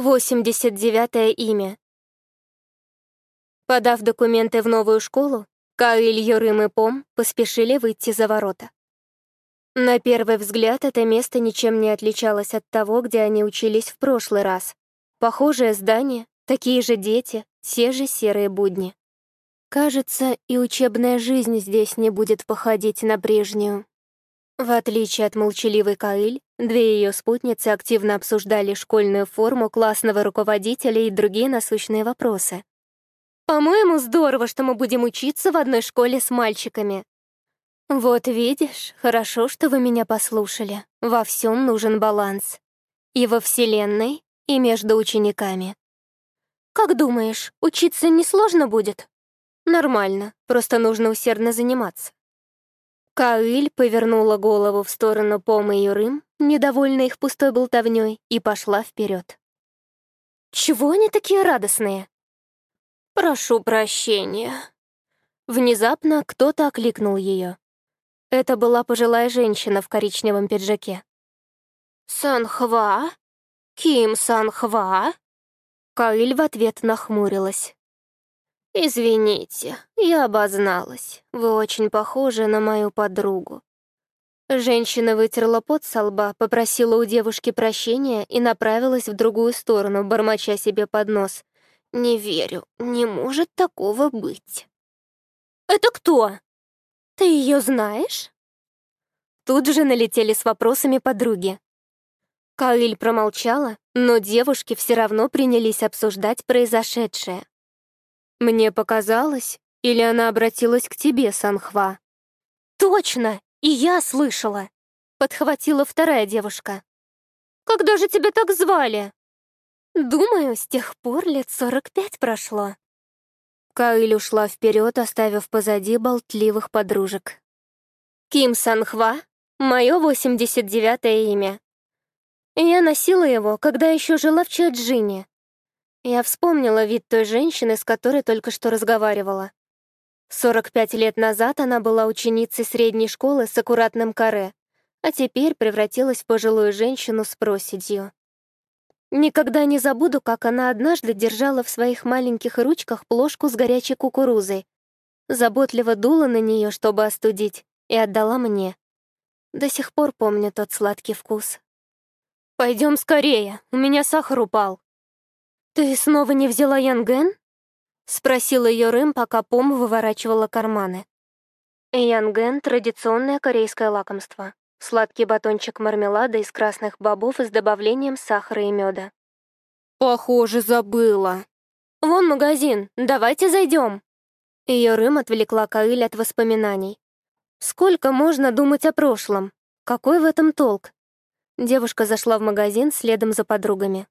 89 имя. Подав документы в новую школу, Каиль, Юрым и Пом поспешили выйти за ворота. На первый взгляд это место ничем не отличалось от того, где они учились в прошлый раз. Похожее здание, такие же дети, те же серые будни. Кажется, и учебная жизнь здесь не будет походить на прежнюю. В отличие от молчаливой Каиль, две ее спутницы активно обсуждали школьную форму классного руководителя и другие насущные вопросы. «По-моему, здорово, что мы будем учиться в одной школе с мальчиками». «Вот видишь, хорошо, что вы меня послушали. Во всем нужен баланс. И во Вселенной, и между учениками». «Как думаешь, учиться несложно будет?» «Нормально, просто нужно усердно заниматься». Каиль повернула голову в сторону Пома и Юрым, недовольная их пустой болтовней, и пошла вперед. «Чего они такие радостные?» «Прошу прощения». Внезапно кто-то окликнул ее. Это была пожилая женщина в коричневом пиджаке. «Санхва? Ким Санхва?» Каиль в ответ нахмурилась. «Извините, я обозналась. Вы очень похожи на мою подругу». Женщина вытерла пот со лба, попросила у девушки прощения и направилась в другую сторону, бормоча себе под нос. «Не верю, не может такого быть». «Это кто? Ты ее знаешь?» Тут же налетели с вопросами подруги. Каиль промолчала, но девушки все равно принялись обсуждать произошедшее. «Мне показалось, или она обратилась к тебе, Санхва?» «Точно! И я слышала!» — подхватила вторая девушка. «Когда же тебя так звали?» «Думаю, с тех пор лет сорок пять прошло». Каиль ушла вперед, оставив позади болтливых подружек. «Ким Санхва — мое восемьдесят девятое имя. Я носила его, когда еще жила в Чаджине, я вспомнила вид той женщины, с которой только что разговаривала. 45 лет назад она была ученицей средней школы с аккуратным каре, а теперь превратилась в пожилую женщину с проседью. Никогда не забуду, как она однажды держала в своих маленьких ручках плошку с горячей кукурузой, заботливо дула на нее, чтобы остудить, и отдала мне. До сих пор помню тот сладкий вкус. «Пойдем скорее, у меня сахар упал», «Ты снова не взяла Янген?» — спросила ее Рым, пока Пом выворачивала карманы. Янген — традиционное корейское лакомство. Сладкий батончик мармелада из красных бобов с добавлением сахара и меда. «Похоже, забыла». «Вон магазин, давайте зайдем». Ее Рым отвлекла Каиль от воспоминаний. «Сколько можно думать о прошлом? Какой в этом толк?» Девушка зашла в магазин следом за подругами.